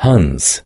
Hans.